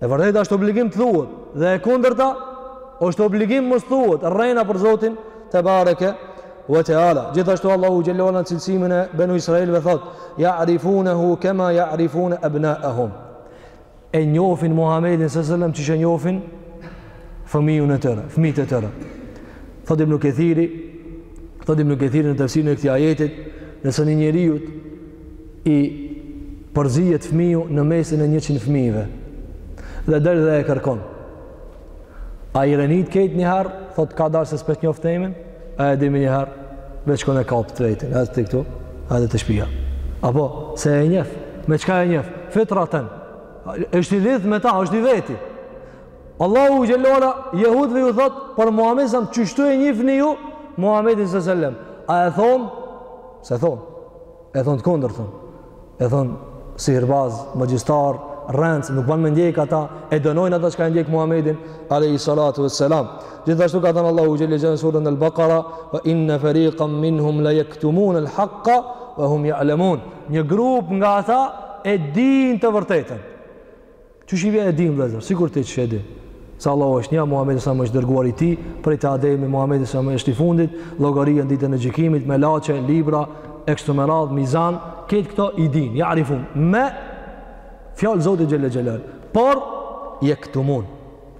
[SPEAKER 1] E vërteta është obligim të thuhet dhe e kundërta është obligim mos thuhet rrena për Zotin tebareke ve teala. Gjithashtu Allahu xhelaluhu në cilësimin e Banu Israilve thot: "Ya'rifunahu kama ya'rifun abna'ahum." E njohin Muhamedit sallallahu alaihi wasallam siç e njohin fëmijën e tyre, fëmijët e tyre. Thot Ibn Kathiri, thot Ibn Kathiri në tafsirin e këtij ajetit, nëse një njeriut i përzihet fëmiu në mesin e njëqind fëmijëve dhe del dhe e kërkon a i rendit krejt njëherë thot kadalë se s'po e njoh temin a e di menjëherë veç shkon e kap të vetin edhe ik ktu edhe te shpia apo se e njef me çka e njef fitraten është i lidh me ta është i veti Allahu xhelle ue ala jehudve ju thot për Muhammedin selem qështu e njifni ju Muhammedin selem a e thonë S'e thonë, e thonë të kundërtën. E thonë sihirbaz, magjistar, rrenc, nuk ban me ndjekë ata, e dënojnë ata çka e ndjek Muhammedin, alejhi salatu ve selam. Gjithashtu ka thënë Allahu Xhelle Xhelle n'Surën el Bekara, ve inne ferikan minhum le jektumunel hakka, ve hum ja'lemun. Një grup nga ata e dinë të vërtetën. Qysh i vjen e dinë vëllezër, sikur ti që e di se Allahu është një, Muhamedi selam është i dërguar i tij, prej te Ademi Muhamedi selam është i fundit, llogaria ditën e gjykimit melaqe, libra, e kështu me radhë, mizan, këtë këto i dinë, ja'rifun, me fjalë Zotit Xhelle Xhelal, por jektumun,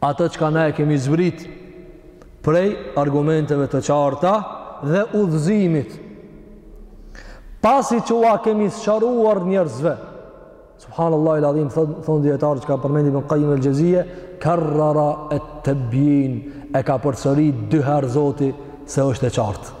[SPEAKER 1] ata çka na e kemi zbrit prej argumenteve të qarta dhe udhëzimit pasi që ua kemi sqaruar njerëzve subhanallahil adhim thonë dijetarët që ka përmendi ibn kajim el xhevzije karrara et-tebjin e ka përsëri dyherë zoti se është e qartë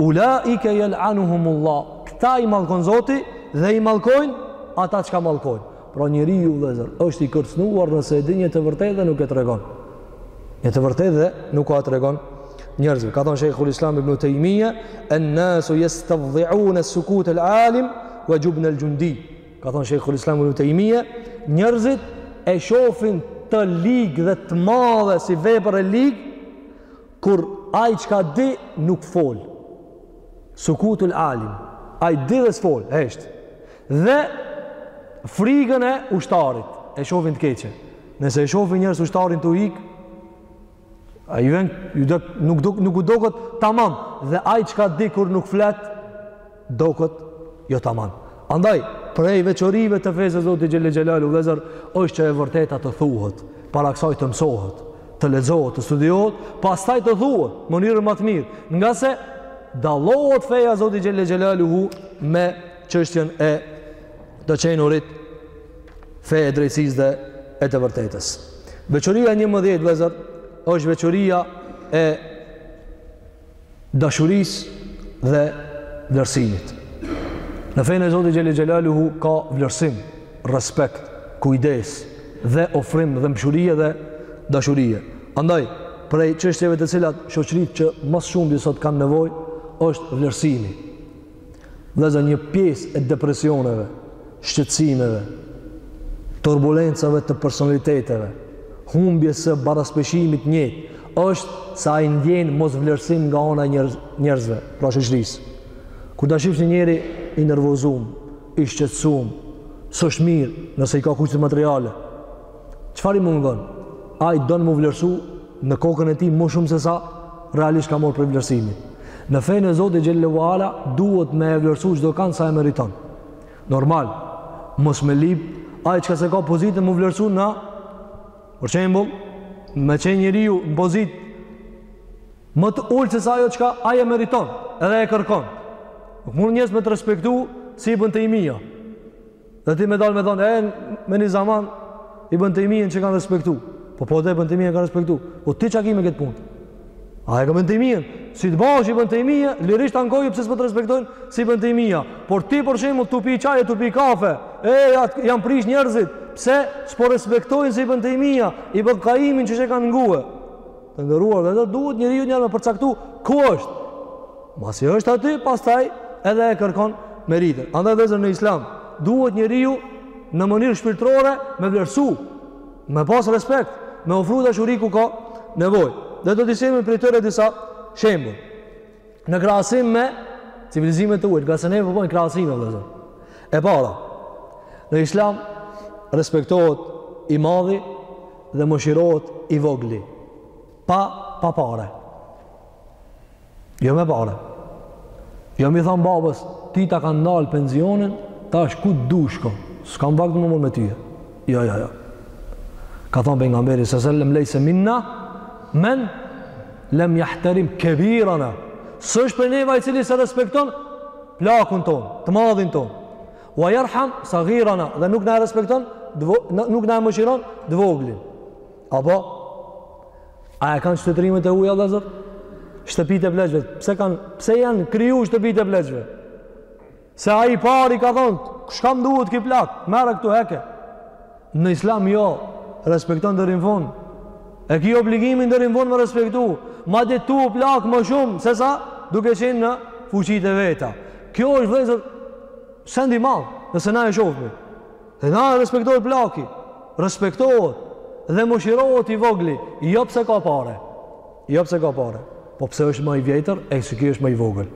[SPEAKER 1] Ulaike yel'anuhumullah, këta i mallkon Zoti dhe i mallkojnë ata çka mallkojnë. Pra njeriu vëllezër është i kërcënuar nëse e di një të vërtetë dhe nuk e tregon. Një të vërtetë dhe nuk ua tregon njerëzve. Ka thonë Sheikhul Islam Ibn Taymija, "An-nasu yastafdhi'un sukut al-alim wa jubn al-jundi." Ka thonë Sheikhul Islam Ibn Taymija, njerëzit e shofin të ligë dhe të madhe si vepër e ligë, Kur ai çka di nuk fol. Sukutul alim. Ai di dhe s'fol, hesht. Dhe frigën e ushtarit e shofin të keqe. Nëse e shofin njerëz ushtarin tu ik, ai vjen, ju do nuk do nuk u doket tamam dhe ai çka di kur nuk flet, Doket jo taman. Andaj, prej veçorive të fesë së Zotit xhelle xhelaluhu vëllezër, është që e vërteta të thuhet, para kësaj të mësohet, të lexohet, të studiohet, pastaj të thuhet, mënyrën ma të mirë, ngase dallohet feja e Zotit xhelle xhelaluhu me çështjen e të qenurit fe e drejtësisë dhe e të vërtetës. Veçoria e njëmbëdhjetë, vëllezër, është veçoria e dashurisë dhe vlerësimit. Në fenë e Zotit xhelle xhelaluhu ka vlerësim, respekt, kujdes dhe ofrim dhe mëshire dhe dashurie. Andaj, prej çështjeve të cilat shoqëritë që ma s'shumti sot kanë nevojë, është vlerësimi. Vëllezër, një pjesë e depresioneve, shqetësimeve, turbulencave të personaliteteve, humbjes së baraspeshimit të njeriut, është se ai ndjen mosvlerësim nga ana e njerëzve, pra shoqërisë. Kur ta shifsh një njeri i nervozum, i shqetësum, s'osht mirë nëse i ka kushtet materiale. Çfarë i mungon? Ai don mu vlerësu në kokën e tij më shumë se sa realisht ka marrë për vlerësimin. Në fenë e Zotit xhelle ue ala duhet me e vlerësu çdokan sa e meriton. Normal, mos me lip ai çka s'e ka pozitën mu vlerësu në për shembull me qenë njeriu në pozitë më të ulët se sa ajo çka ai e meriton, edhe e kërkon. Nuk mund njerëzit me të respektu si i bën të imia. Dhe ti me dalë me thonë, e, me një zaman, Ibn Tejmijen qysh e kanë respektu. Po po de, Ibn Tejmijen e kanë respektu. Po ti çka ki me këtë punë? A je ka Ibn Tejmije? Si të bahesh Ibn Tejmije, lirisht ankoju pse s'po të respektojnë si Ibn Tejmijen. Por ti për shembull tu pi çaj e tu pi kafe, e, janë prish njerëzit, pse s'po respektojnë si Ibn Tejmijen, Ibn Kajimin qysh e kanë ngu. Të nderuar dhe dhe duhet njeriu njëherë me përcaktu, ku është? Masi është aty, pastaj edhe e kërkon meritën. Andaj vëllezër në islam, duhet njeriu në mënyrë shpirtërore me vlerësu, me pas respekt, me ofru dashuri ku ka nevojë. Dhe do t'i sjellim prej tyre disa shembuj. Në krahasim me civilizime të huajt, ngase neve po bojnë krahasime, vëllezër. E para, në islam respektohet i madhi dhe mëshirohet i vogli. Pa, pa pare. Jo me pare. Jo me i thanë babës, ti ta kanë ndalë penzionin, tash ku të dush shko. S'kam vakt me u marrë me tye. Jo, jo, jo. Ka thonë pejgamberi alejhi selam, lejse minna men lem jahterim kebirana. S'është prej neve ai i cili s'e respekton, plakun tonë, të madhin tonë. Wa jarham sagirana, dhe nuk na e respekton, nuk na e mëshiron t'voglin. Apo, a e kanë qytetrimet e huaja, vllezër? Shtëpitë e pleqve, pse, kanë, pse janë kriju shtëpitë e pleqve? Se ai i pari ka thonë, çka më duhet ky plak, merre këtu heke. Në islam jo, respekton deri n'fund. E ki obligim deri n'fund me respektu. Madje tu plak më shumë, se sa duke qenë në fuqitë e veta. Kjo është vëllezër, send i madh, nëse na e shofmi. Te na respektohet plaki, respektohet dhe mëshirohet i vogli, jo pse ka pare. Jo pse ka pare, po pse është më i vjetër, e se ky është më i vogël.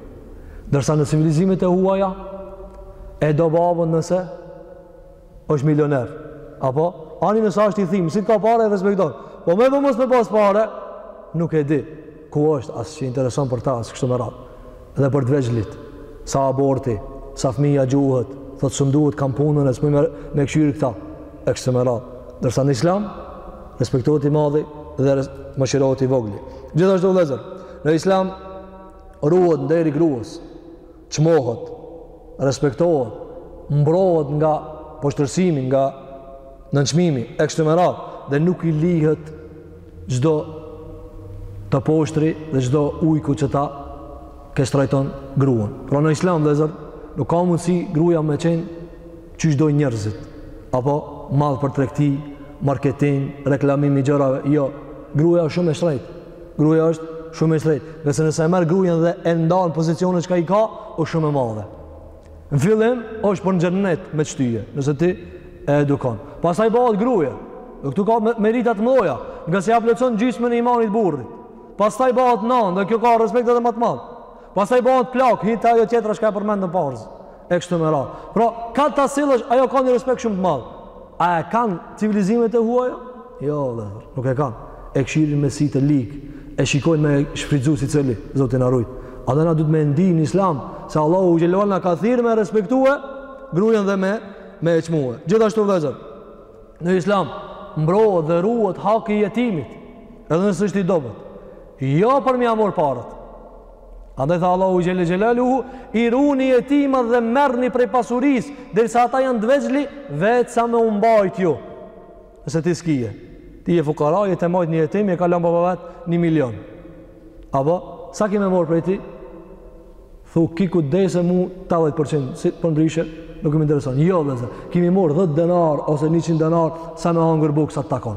[SPEAKER 1] Ndërsa në civilizimet e huaja e do babën nëse është milioner. Apo ani nëse është i thimë, si t'ka pare e respekton. Po me, po mos me pas pare, nuk e di ku është as që intereson për ta as kështu me radhë. Dhe për të vegjlit, sa aborti, sa fëmija gjuhet, thotë s'më duhet kam punën e s'muj me, me kqyr këta, e kështu me radhë. Ndërsa në islam, respektohet i madhi dhe mëshirohet i vogli. Gjithashtu vëllezër, në islam ruhet nderi i gruas, çmohet, respektohet, mbrohet nga poshtërsimi, nga nënçmimi, e kështu me radhë, dhe nuk i lihet çdo të poshtri dhe çdo ujku që ta keqtrajton gruan. Pra në islam vëllezër, nuk ka mundësi gruja me qenë qysh dojnë njerëzit, apo mall për tregti, marketing, reklamim i gjërave, jo, gruja është shumë e shtrejtë, gruja është shumë e shtrejtë, nëse nëse e merr grujen dhe e ndan në pozicionet çka i ka, është shumë e madhe. Në fillim është për në xhennet me çtyje, nëse ti e edukon. Pastaj bëhet gruje, dhe këtu ka merita t'mdhaja, ngase ja plotëson gjysmën e imanit burrit. Pastaj bëhet nanë, dhe kjo ka respekt edhe ma të madh. Pastaj bëhet plakë, hitë ajo tjetra çka e përmend në parëzë. E kështu me radhë. Pra, ka ta sillësh, ajo ka një respekt shumë të madh. A e kanë civilizimet e huaja? Jo, vllezër, nuk e kanë. E kshirin me si të lig, e shikojnë me shfrytëzu secili, Zoti na rujt. Andaj na duhet me e ndi në islam, se Allahu xhelle na ka thirrë me e respektue, grujen dhe me, me e çmue. Gjithashtu vllezër, në islam, mbrohet dhe ruhet haki i jetimit, edhe nëse është i dobët. Jo për me ia marrë paret, Andaj tha Allahu Xhelle Xhelaluhu, i runi jetimat dhe merrni prej pasurisë, derisa ata janë t'vegjli, veç sa me u mbajt ju. Nëse ti s'kije, ti je fukara, je tu e majt një jetim, i ka lon baba i vet një milion. Apo, sa ki me morë prej tij? Thu, ki kujdes mu 80%, se përndryshe, nuk më intereson. Jo, vllezër, ki me morë 10 denar, ose 100 denar, sa me hangër bukë, sa të takon.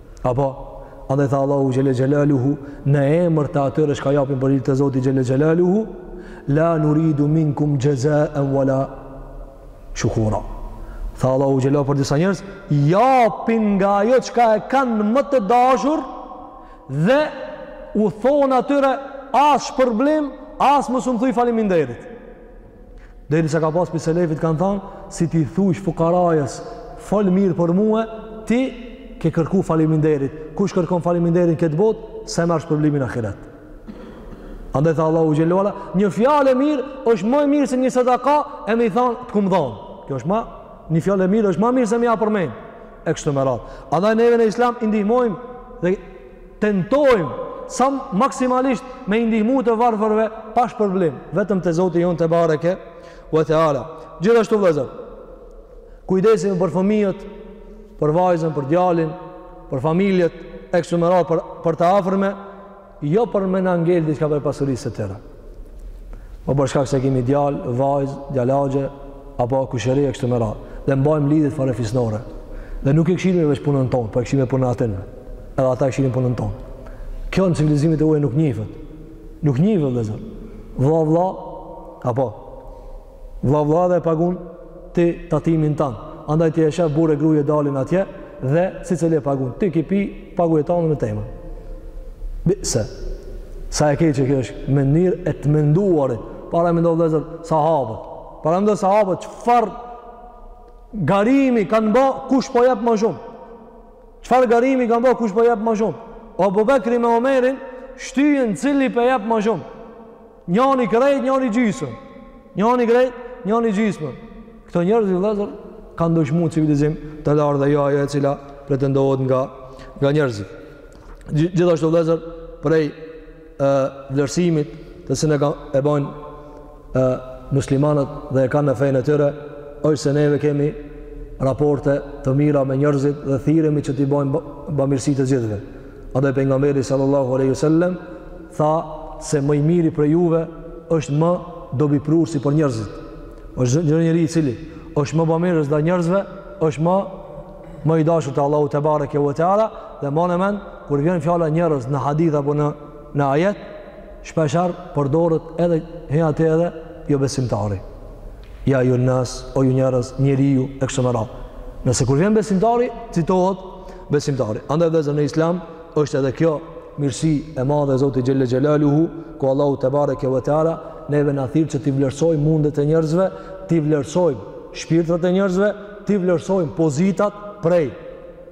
[SPEAKER 1] Apo, andaj tha Allahu Xhelle Xhelaluhu, në emër të atyre çka japin për hir të Zotit Xhelle Xhelaluhu, la nuridu minkum xhezaen wa la shukura. Tha Allahu xhelle për disa njerëz, japin nga ajo çka e kanë më të dashur dhe u thonë atyre as shpërblim, as mos më thuj faliminderit. Derisa ka pas prej selefit kanë thanë, si t'i thush fukarajës, fol mirë për mue, ti ke kërku faliminderit. Kush kërkon faliminderin n'këtë botë, s'e merr shpërblimin n'ahiret. Andaj tha Allahu xhelle ve ala, një fjalë e mirë është më mirë se një sadaka e me i thanë të kam dhanë. Kjo është ma, një fjalë e mirë është ma mirë se me ja përmend. e kështu me radhë. Andaj neve në islam i ndihmojmë dhe tentojmë sa maksimalisht me i ndihmu të varfërve pa shpërblim, vetëm te Zoti jonë tebareke ve teala. Gjithashtu vllezër, kujdesemi për fëmijët, për vajzën, për djalin, për familjet, e kështu me radhë për, për të afërme, Jo për me na ngel diçka prej pasurisë së tyre. Po për shkak se e kemi djalë, vajzë, djal axhe apo kushëri e kështu me radhë. Dhe mbajmë lidhjet farefisnore. Dhe nuk e kshirim veç punën tonë, po e kshirim punën e atyne. Edhe ata e kshirin punën tonë. Kjo në civilizimet e huaja nuk njifet. Nuk njifet vllezër. Vlla, vlla, apo. Vlla vlla dhe e pagun ti tatimin tand. Andaj ti e shef burrë e gruje dalin atje dhe secili e pagun. Ti ki pi paguje tanden, une temen. Bise. Sa e keqe kjo mënyrë e të menduarit. Paramendo vëllezër sahabët. Paramendo sahabët çfarë garimi kanë bë kush po jep më shumë. Çfarë garimi kanë bë kush po jep më shumë. Abu Bekri me Omerin shtyhen cili po jep më shumë. Njani krejt, njani gjysëm. Njani krejt, njani gjysmën. Këto njerëz vëllezër kanë dëshmu civilizim të lartë dhe jo ajo e cila pretendohet nga nga njerëzit. Gjithashtu vëllezër prej ë vlerësimit të cilën e, e bëjnë ë muslimanët dhe e kanë në fenë e tyre, është se neve kemi raporte të mira me njerëzit dhe thirremi që t'i bëjmë bamirësi të gjithëve. Andaj pejgamberi sallallahu alaihi wasallam tha se më i miri prej juve është më dobiprurësi për njerëzit. Është një njeri i cili është më bamirës ndaj njerëzve, është më më i dashur te Allahu tebareke ve teala dhe mbani mend kur vjen fjala njerëz në hadith apo në në ajet, shpeshherë përdoret edhe he atë edhe jo besimtari. Ja ejjuhen-nas, o ju njerëz, njeriu e kështu me radhë. Nëse kur vjen besimtari, citohet besimtari. Andaj vëllezër në Islam është edhe kjo mirësi e madhe e Zotit xhelle xhelaluhu, ku Allahu tebareke ve teala neve na thirr që t'i vlerësojmë mundet e njerëzve, t'i vlerësojmë shpirtrat e njerëzve, t'i vlerësojmë pozitat prej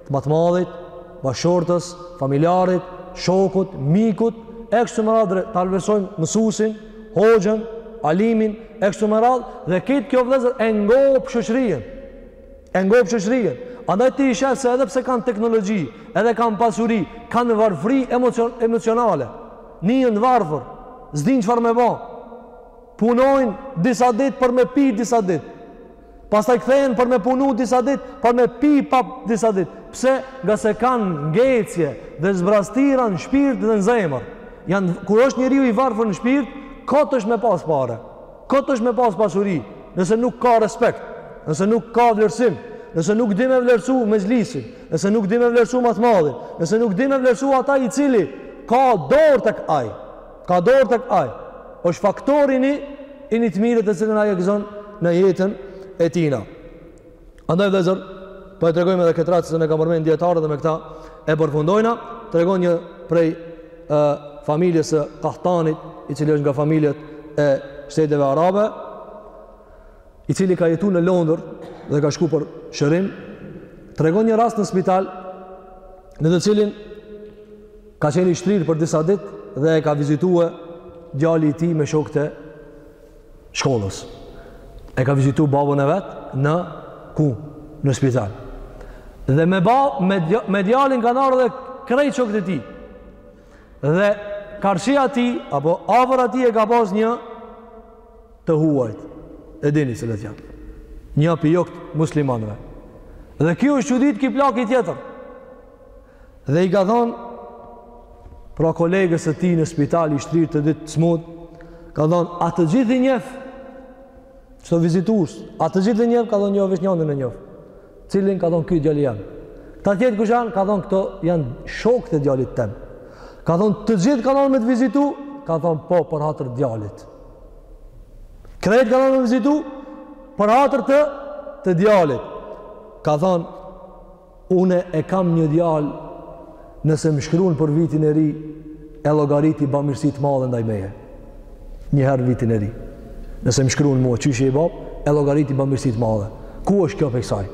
[SPEAKER 1] të më të madhit, bashortës, familjarit, shokut, mikut, e kështu me radhë ta vlerësojmë mësuesin, hoxhën, alimin, e kështu me radhë dhe këtë kjo vëllezër e ngop shoqërinë. E ngop shoqërinë. Andaj ti i sheh se edhe pse kanë teknologji, edhe kanë pasuri, kanë varfëri emocion, emocionale. Ndihen të varfër, s'din çfarë me bë. Punojnë disa ditë për me pi disa ditë. Pastaj kthehen për me punu disa ditë, për me pi prap disa ditë. Pse? Ngase kanë ngecje dhe zbrastira në shpirt dhe në zemër. Janë, kur është njeriu i varfër në shpirt, kot është me pas pare. Kot është me pas pasuri, nëse nuk ka respekt, nëse nuk ka vlerësim, nëse nuk di me vlerësu mexhlisin, nëse nuk di me vlerësu ma të madhin, nëse nuk di me vlerësu ata i cili ka dorë tek ai, ka dorë tek ai, është faktori i, i një të mire të cilën ai e gëzon në jetën e tina. Andaj vëllezër, po e tregojmë edhe këtë rast se na e kanë përmend dietarët dhe me këta e përfundojna, tregon një prej ë familjes së Kahtanit, i cili është nga familjet e shteteve arabe, i cili ka jetu në Londër dhe ka shku për shërim, tregon një rast në spital në të cilin ka qenë i shtrirë për disa ditë dhe e ka vizitu djali i tij me shokët e shkollës. E ka vizitu babën e vet në ku? Në spital. Dhe me, ba, me, me djalin kanë ardh dhe krejt shokët e tij. Dhe karshi tij, apo afër atij e ka pas një të huajt. E dini se le t'janë. Një prej jomuslimanëve. Dhe ky është çudit ky plaku tjetër. Dhe i ka thonë, pra kolegës së tij në spital, i shtrirë të dytë të smutë, ka thonë, a të gjithë i njef, këta vizitus, a të gjithë i njef, ka thonë, jo, veç njanin e njof, cilin ka thonë, ky djali jem. Këta tjetër kush janë, ka thonë, këto janë shokët e djalit tem. Ka thonë, të gjithë kanë ardhë me të vizitu, ka thonë, po, për hatër djalit. Krejt kanë ardhë me vizitu, për hatër të, të djalit. Ka thonë, Unë e kam një djal nëse më shkrun për vitin e ri e llogariti bamirësi të madhe ndaj meje. Një herë vitin e ri. Nëse më shkrun mua qysh je bab e llogariti bamirësi të madhe. Ku është kjo prej kësaj?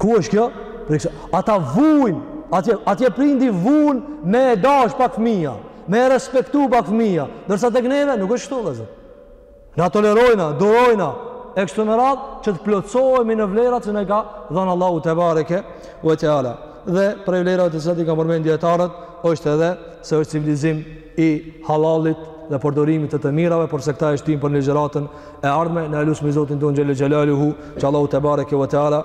[SPEAKER 1] Ku është kjo prej kësaj? Ata vujnë, atje atje prindi vun me e dash pak fëmija, me e respektu pak fëmija, ndërsa tek neve nuk është kështu vëllazër. Na tolerojna, durojna e kështu me radhë që të plotësohemi në vlerat që na i ka dhënë Allahu tebareke ve teala. Dhe prej vlerave të cilat i kanë përmendur dietarët është edhe se është civilizim i halallit dhe përdorimit të të mirave, por se këtë e shtijmë për ligjëratën e ardhme, ne e lusmi Zotin tonë xhel-le xhelaluhu, që Allahu tebareke ve teala,